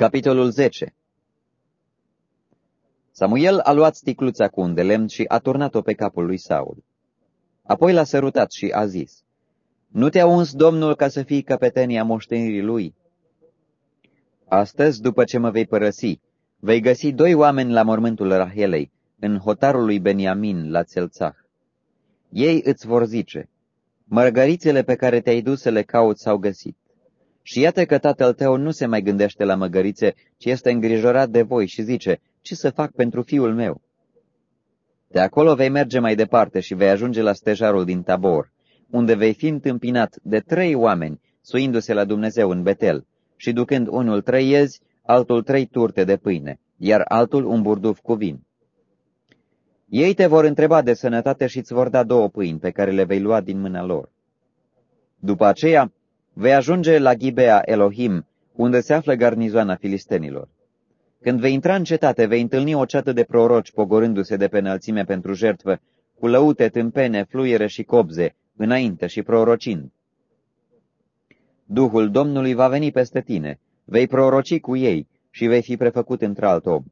Capitolul 10 Samuel a luat sticluța cu un de lemn și a turnat-o pe capul lui Saul. Apoi l-a sărutat și a zis, Nu te-a uns Domnul ca să fii căpetenia moștenirii lui? Astăzi, după ce mă vei părăsi, vei găsi doi oameni la mormântul Rahelei, în hotarul lui Beniamin, la Țelțah. Ei îți vor zice, Mărgărițele pe care te-ai dus să le cauți s-au găsit. Și iată că tatăl tău nu se mai gândește la măgărițe, ci este îngrijorat de voi și zice, ce să fac pentru fiul meu? De acolo vei merge mai departe și vei ajunge la stejarul din Tabor, unde vei fi întâmpinat de trei oameni, suindu-se la Dumnezeu în Betel, și ducând unul trei iezi, altul trei turte de pâine, iar altul un burduf cu vin. Ei te vor întreba de sănătate și îți vor da două pâini pe care le vei lua din mâna lor. După aceea, Vei ajunge la Ghibea Elohim, unde se află garnizoana filistenilor. Când vei intra în cetate, vei întâlni o ceată de proroci pogorându-se de pe înălțime pentru jertvă, cu lăute, tâmpene, fluiere și cobze, înainte și prorocind. Duhul Domnului va veni peste tine, vei proroci cu ei și vei fi prefăcut într-alt om.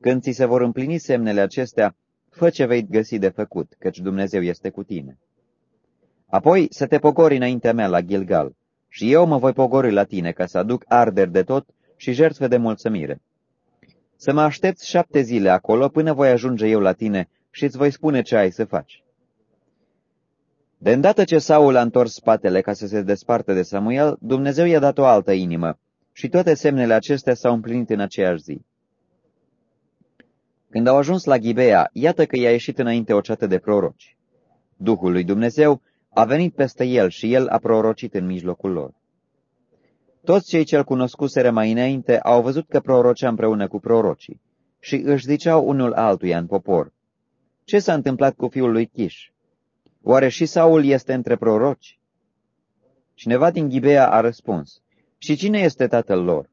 Când ți se vor împlini semnele acestea, fă ce vei găsi de făcut, căci Dumnezeu este cu tine. Apoi să te pogori înaintea mea la Gilgal, și eu mă voi pogori la tine ca să aduc arderi de tot și jertfe de mulțumire. Să mă aștepți șapte zile acolo până voi ajunge eu la tine și îți voi spune ce ai să faci. De îndată ce Saul a întors spatele ca să se desparte de Samuel, Dumnezeu i-a dat o altă inimă și toate semnele acestea s-au împlinit în aceeași zi. Când au ajuns la Ghibea, iată că i-a ieșit înainte o ceată de proroci. Duhul lui Dumnezeu a venit peste el și el a prorocit în mijlocul lor. Toți cei ce-l cunoscuseră mai înainte au văzut că prorocea împreună cu prorocii și își ziceau unul altuia în popor, Ce s-a întâmplat cu fiul lui Chiș? Oare și Saul este între proroci? Cineva din Ghibea a răspuns, Și cine este tatăl lor?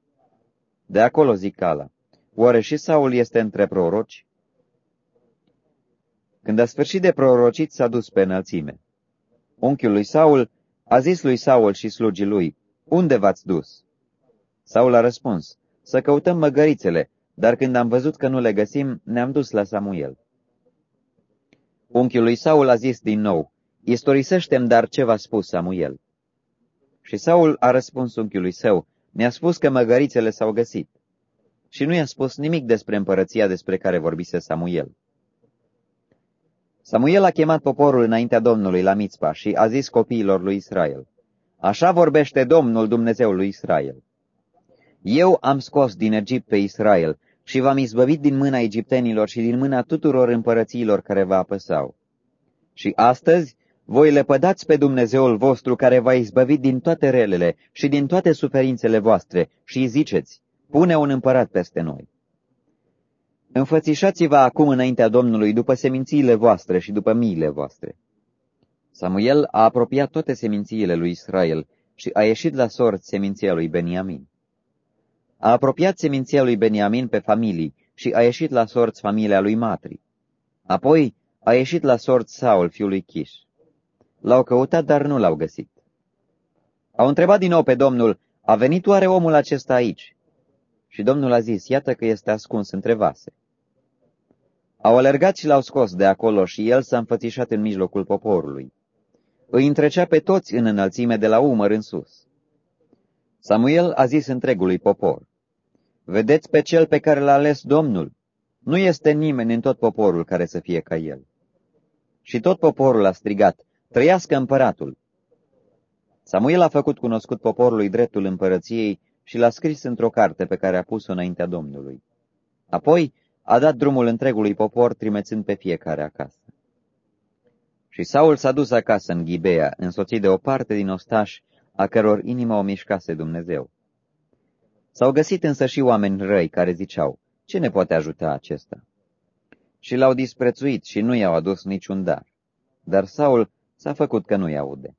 De acolo zic Cala, Oare și Saul este între proroci? Când a sfârșit de prorocit, s-a dus pe înălțime unchiul lui Saul, a zis lui Saul și slugii lui, Unde v-ați dus? Saul a răspuns, Să căutăm măgărițele, dar când am văzut că nu le găsim, ne-am dus la Samuel. Unchiul lui Saul a zis din nou, Istorisește-mi dar ce v-a spus Samuel. Și Saul a răspuns unchiului său, ne-a spus că măgărițele s-au găsit. Și nu i-a spus nimic despre împărăția despre care vorbise Samuel. Samuel a chemat poporul înaintea Domnului la Mitzpa și a zis copiilor lui Israel, Așa vorbește Domnul Dumnezeul lui Israel. Eu am scos din Egipt pe Israel și v-am izbăvit din mâna egiptenilor și din mâna tuturor împărățiilor care vă apăsau. Și astăzi voi lepădați pe Dumnezeul vostru care v-a izbăvit din toate relele și din toate suferințele voastre și îi ziceți, pune un împărat peste noi. Înfățișați-vă acum înaintea Domnului după semințiile voastre și după miile voastre. Samuel a apropiat toate semințiile lui Israel și a ieșit la sorți seminția lui Beniamin. A apropiat seminția lui Beniamin pe familii și a ieșit la sorți familia lui Matri. Apoi a ieșit la sorți Saul, fiul lui Chiș. L-au căutat, dar nu l-au găsit. Au întrebat din nou pe Domnul, a venit oare omul acesta aici? Și Domnul a zis, iată că este ascuns între vase. Au alergat și l-au scos de acolo și el s-a înfățișat în mijlocul poporului. Îi întrecea pe toți în înălțime de la umăr în sus. Samuel a zis întregului popor, Vedeți pe cel pe care l-a ales Domnul? Nu este nimeni în tot poporul care să fie ca el. Și tot poporul a strigat, Trăiască împăratul! Samuel a făcut cunoscut poporului dreptul împărăției și l-a scris într-o carte pe care a pus-o înaintea Domnului. Apoi a dat drumul întregului popor, trimețând pe fiecare acasă. Și Saul s-a dus acasă în Ghibea, însoțit de o parte din ostași, a căror inimă o mișcase Dumnezeu. S-au găsit însă și oameni răi care ziceau, ce ne poate ajuta acesta? Și l-au disprețuit și nu i-au adus niciun dar. Dar Saul s-a făcut că nu-i aude.